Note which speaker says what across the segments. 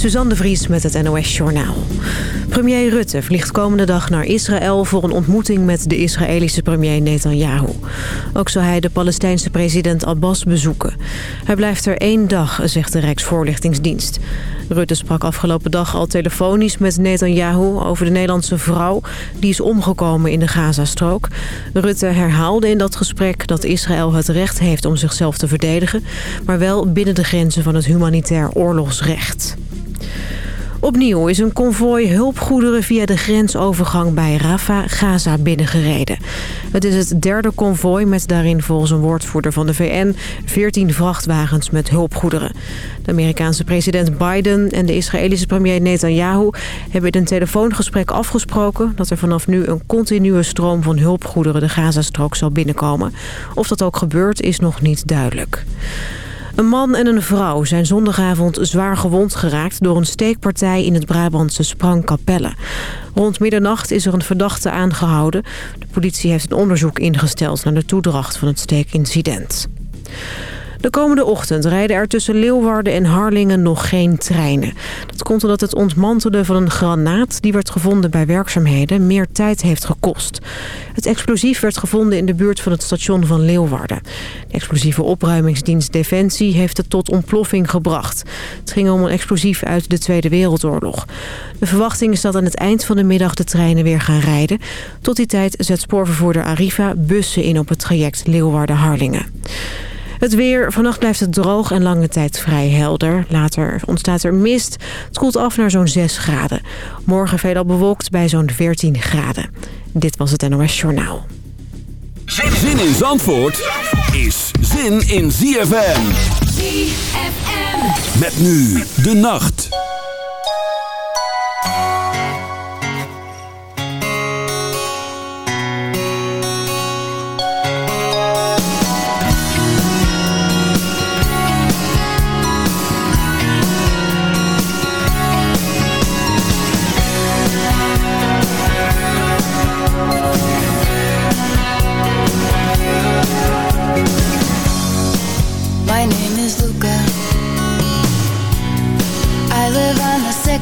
Speaker 1: Suzanne de Vries met het NOS Journaal. Premier Rutte vliegt komende dag naar Israël voor een ontmoeting met de Israëlische premier Netanyahu. Ook zal hij de Palestijnse president Abbas bezoeken. Hij blijft er één dag, zegt de Rijksvoorlichtingsdienst. Rutte sprak afgelopen dag al telefonisch met Netanyahu over de Nederlandse vrouw... die is omgekomen in de Gazastrook. Rutte herhaalde in dat gesprek dat Israël het recht heeft om zichzelf te verdedigen... maar wel binnen de grenzen van het humanitair oorlogsrecht. Opnieuw is een konvooi hulpgoederen via de grensovergang bij Rafah, Gaza binnengereden. Het is het derde konvooi met daarin volgens een woordvoerder van de VN 14 vrachtwagens met hulpgoederen. De Amerikaanse president Biden en de Israëlische premier Netanyahu hebben in een telefoongesprek afgesproken dat er vanaf nu een continue stroom van hulpgoederen de Gazastrook zal binnenkomen. Of dat ook gebeurt is nog niet duidelijk. Een man en een vrouw zijn zondagavond zwaar gewond geraakt... door een steekpartij in het Brabantse Sprangkapelle. Rond middernacht is er een verdachte aangehouden. De politie heeft een onderzoek ingesteld naar de toedracht van het steekincident. De komende ochtend rijden er tussen Leeuwarden en Harlingen nog geen treinen. Dat komt omdat het ontmantelen van een granaat die werd gevonden bij werkzaamheden meer tijd heeft gekost. Het explosief werd gevonden in de buurt van het station van Leeuwarden. De explosieve opruimingsdienst Defensie heeft het tot ontploffing gebracht. Het ging om een explosief uit de Tweede Wereldoorlog. De verwachting is dat aan het eind van de middag de treinen weer gaan rijden. Tot die tijd zet spoorvervoerder Arriva bussen in op het traject Leeuwarden-Harlingen. Het weer. Vannacht blijft het droog en lange tijd vrij helder. Later ontstaat er mist. Het koelt af naar zo'n 6 graden. Morgen veelal bewolkt bij zo'n 14 graden. Dit was het NOS Journaal.
Speaker 2: Zin in Zandvoort is zin in ZFM. ZFM. Met nu de nacht.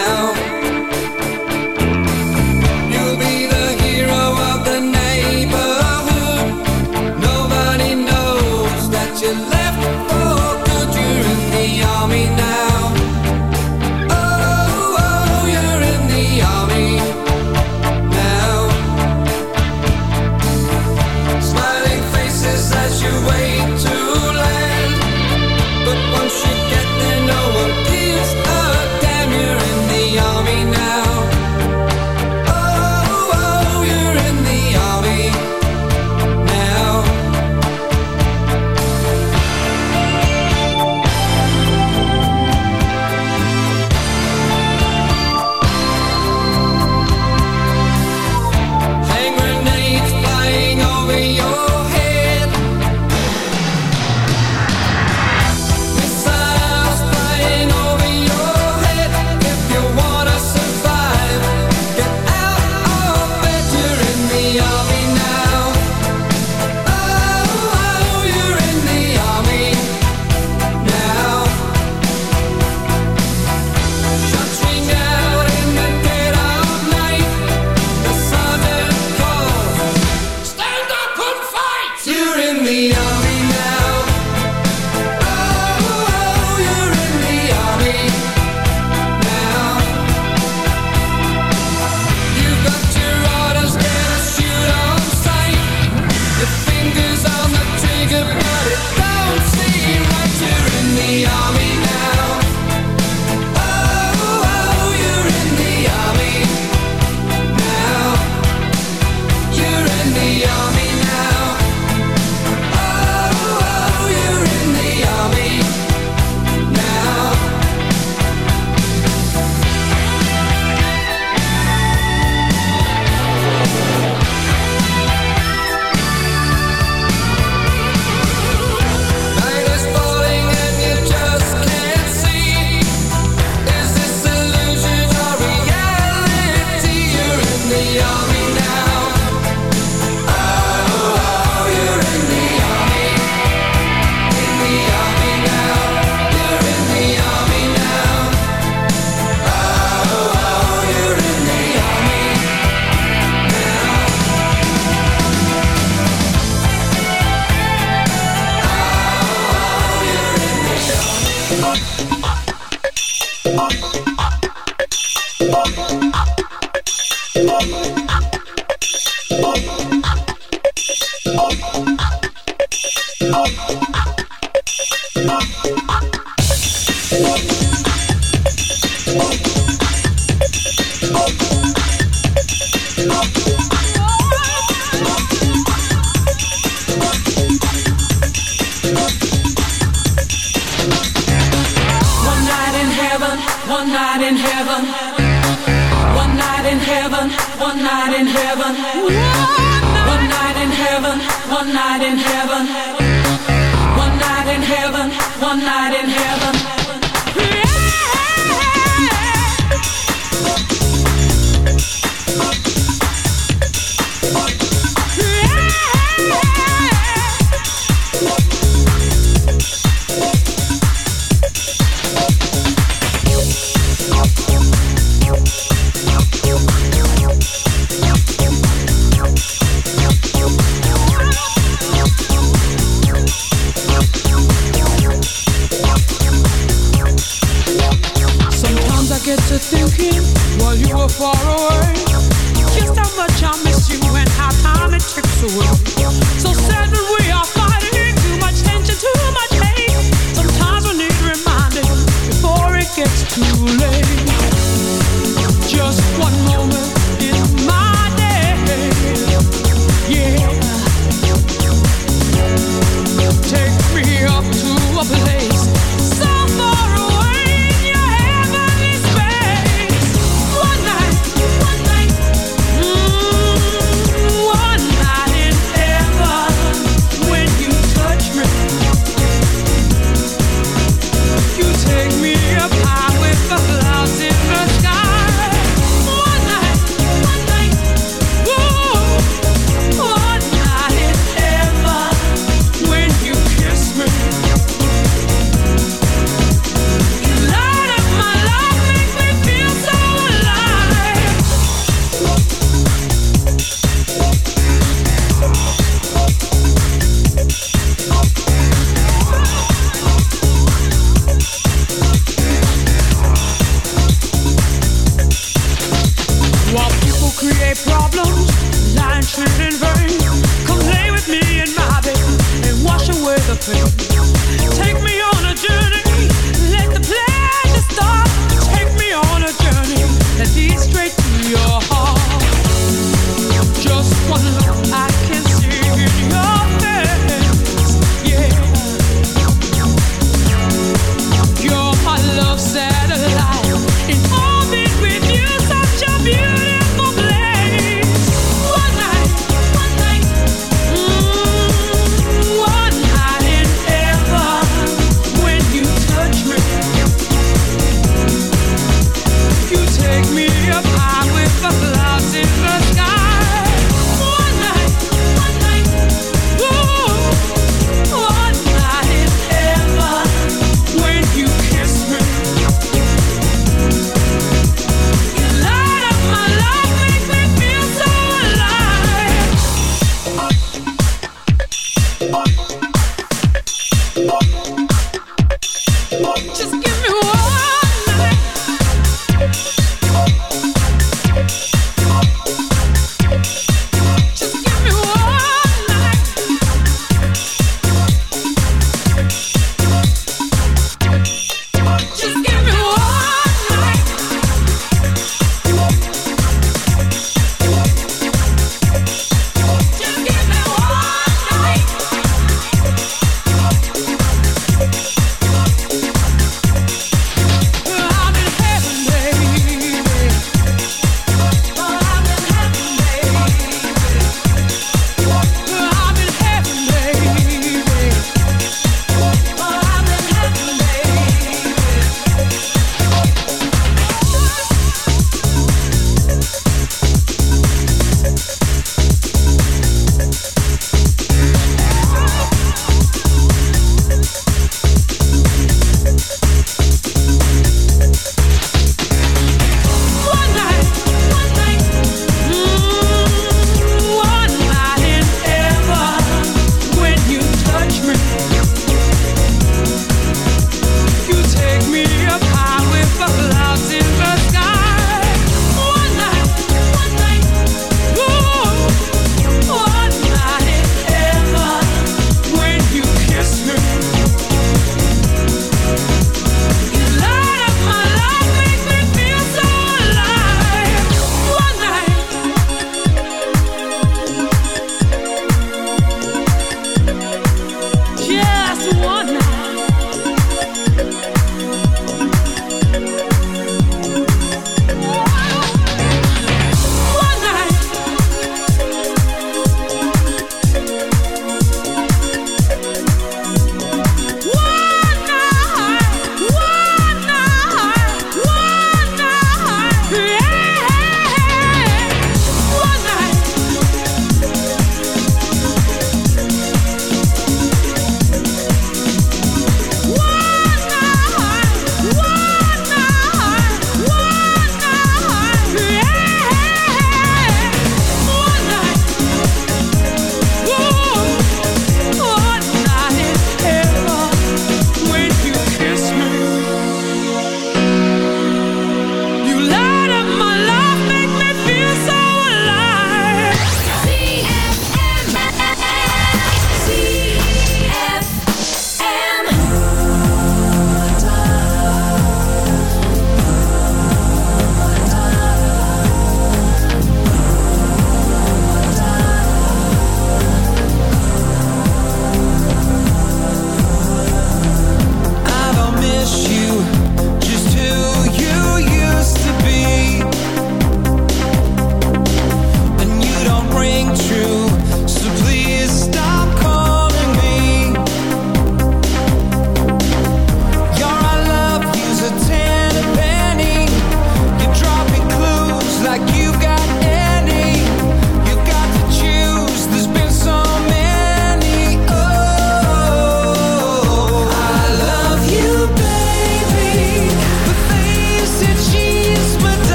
Speaker 3: down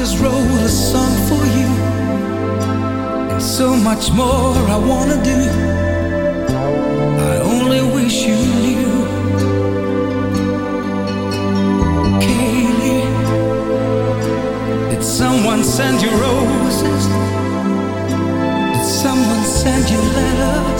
Speaker 3: just wrote a song for you. And so much more I wanna do. I only
Speaker 4: wish you
Speaker 5: knew. Kaylee, did someone send you
Speaker 6: roses?
Speaker 5: Did someone send you
Speaker 7: letters?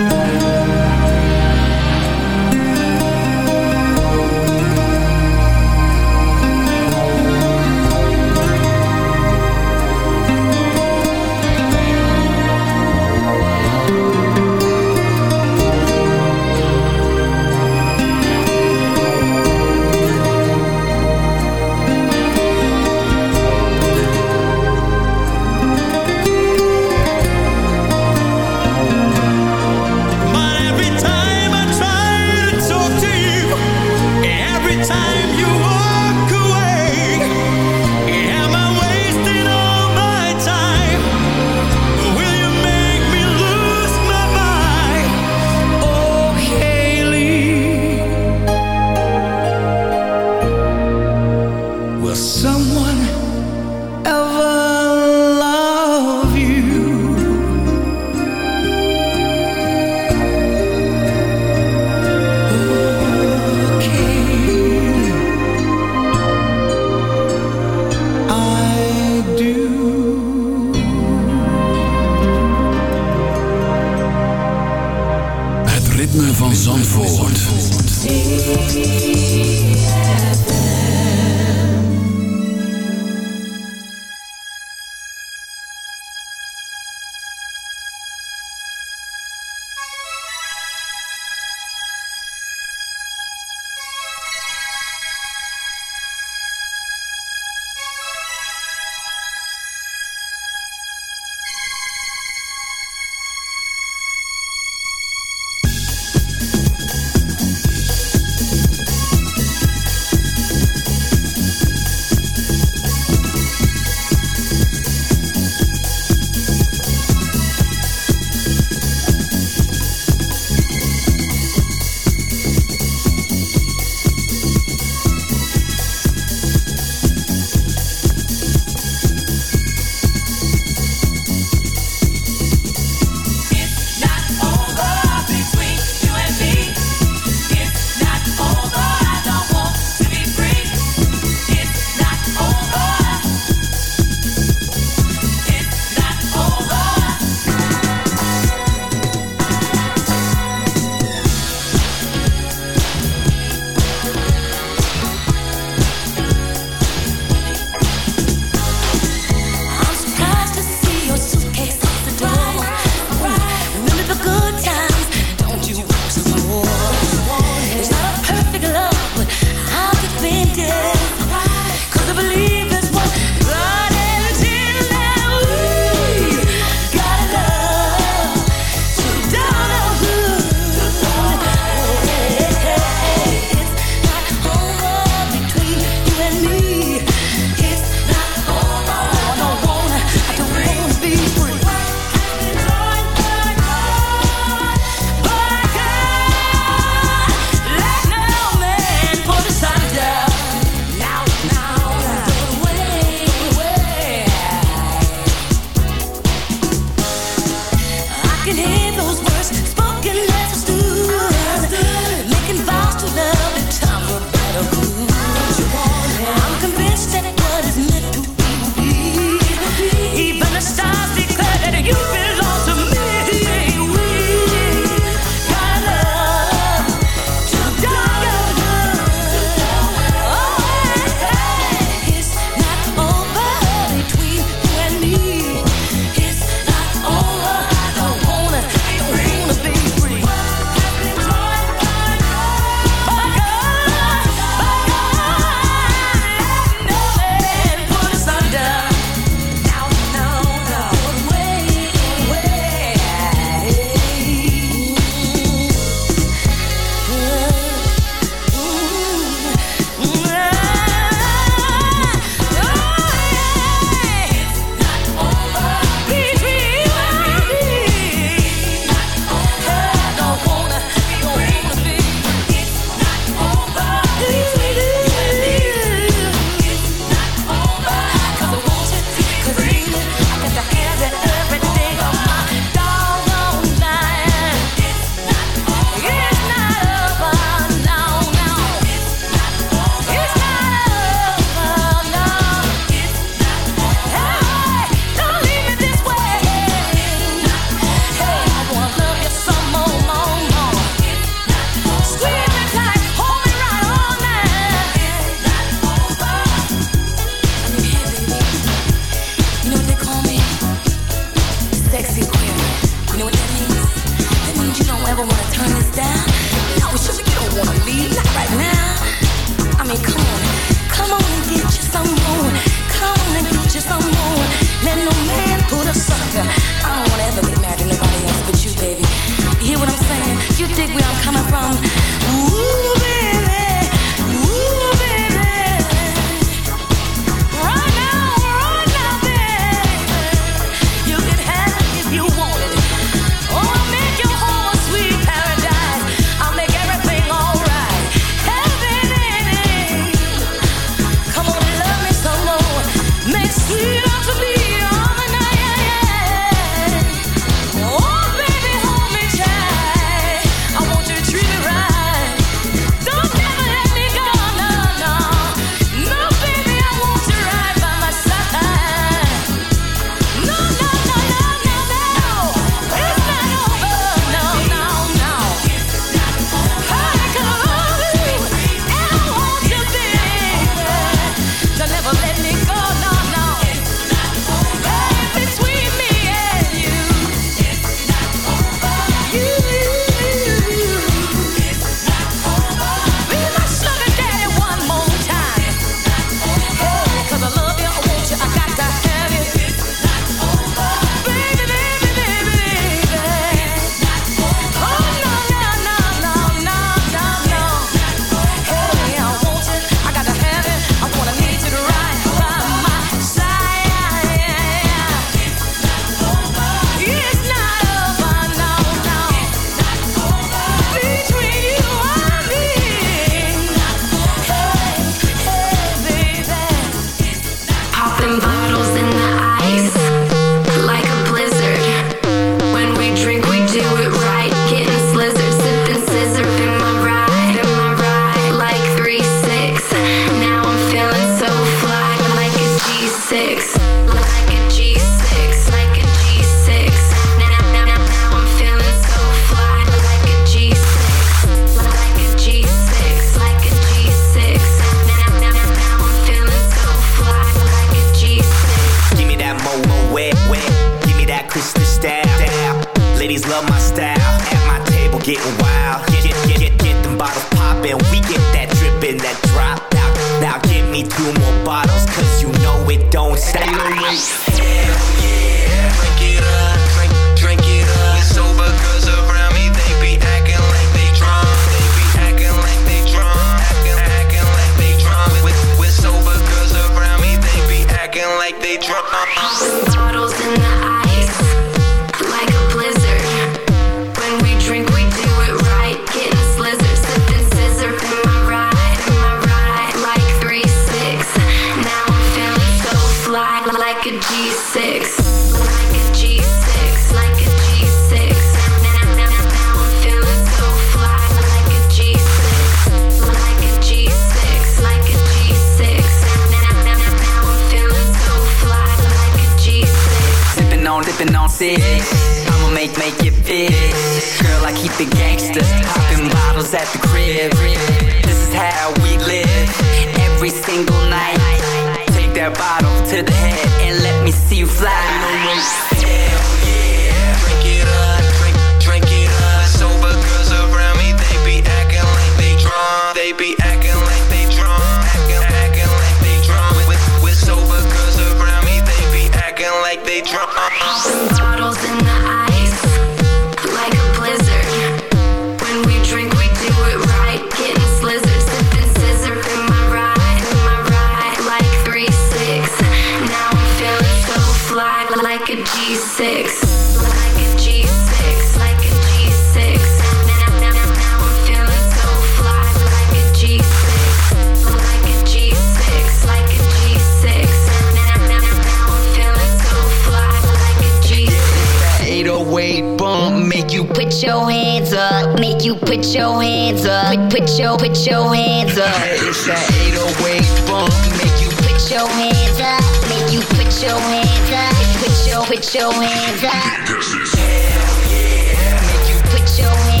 Speaker 7: Make you Put your hands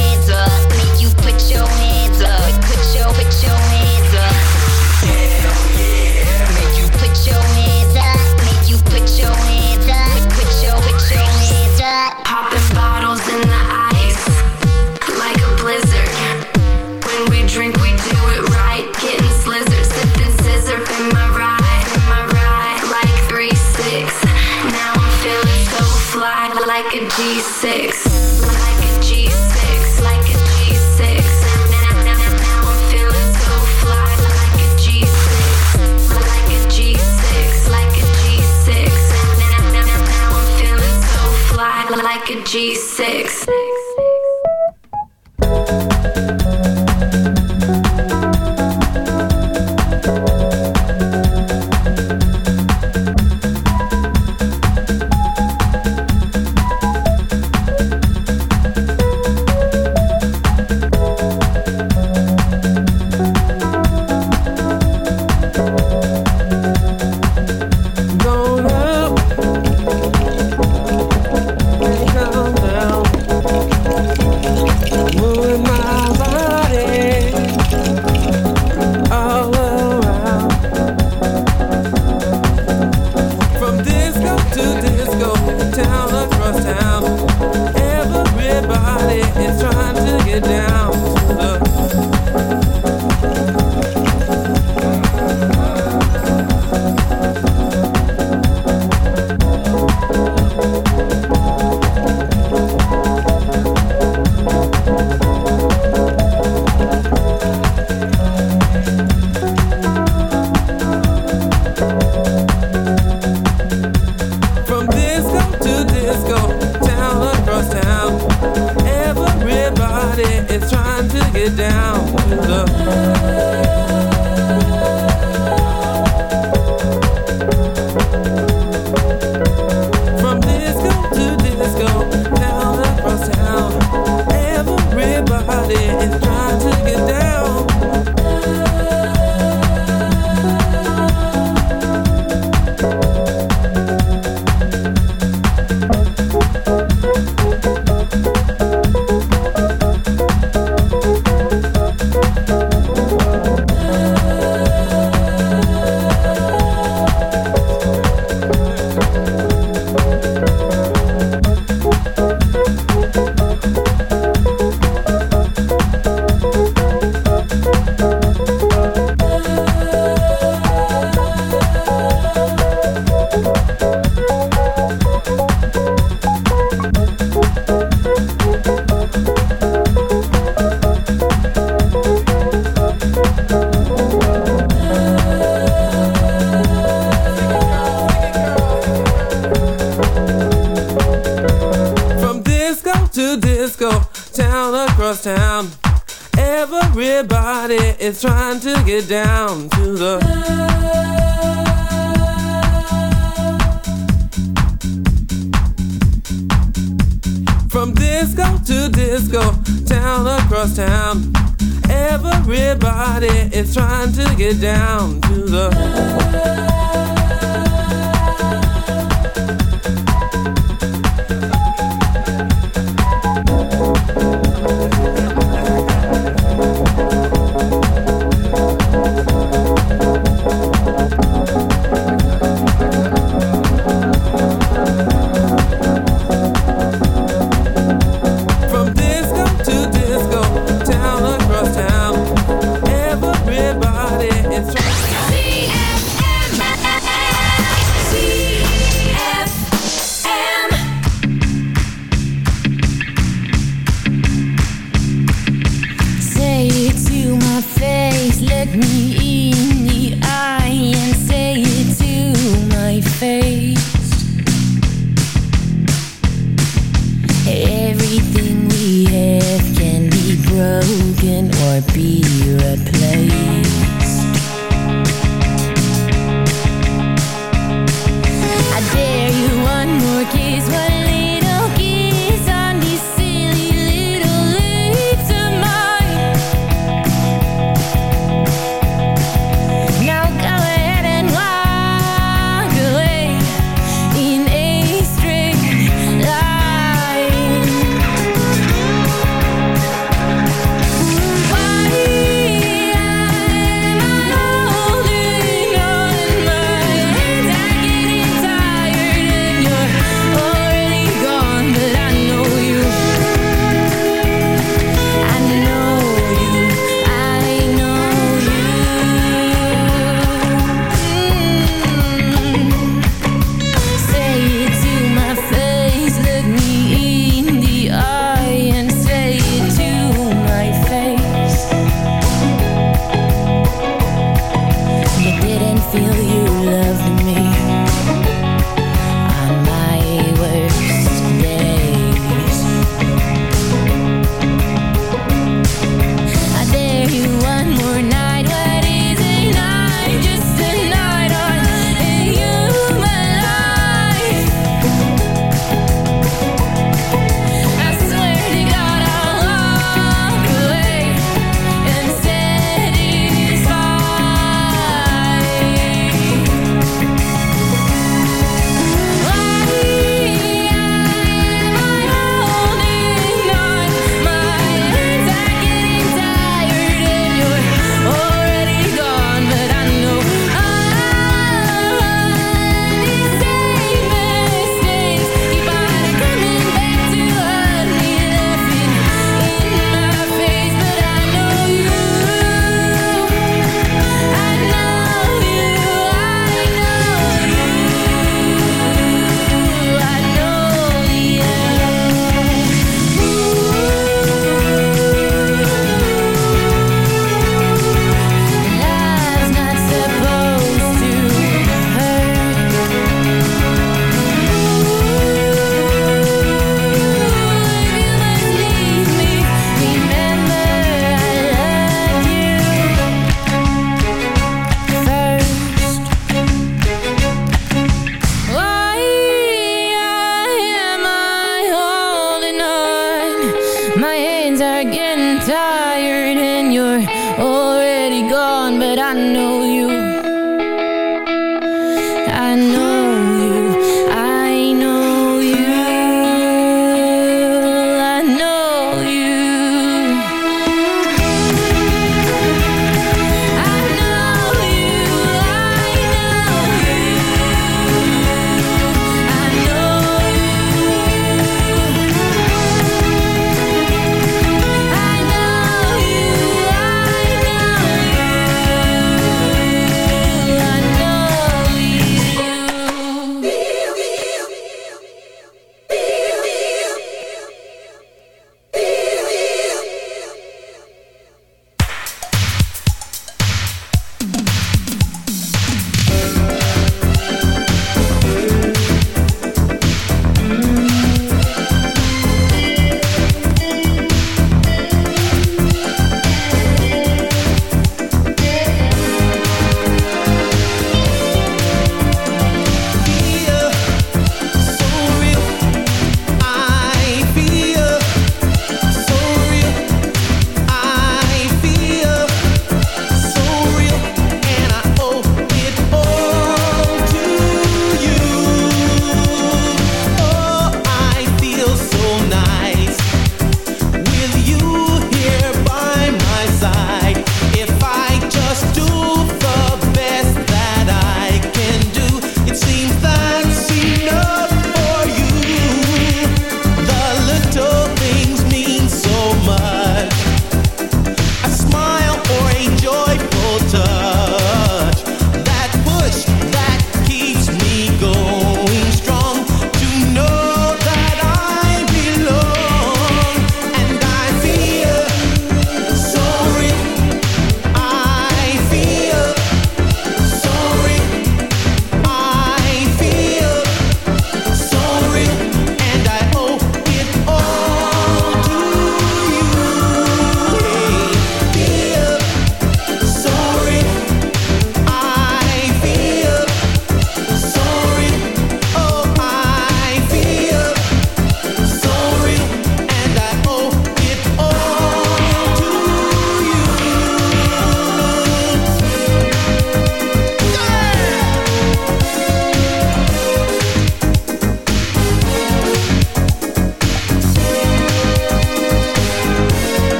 Speaker 6: six.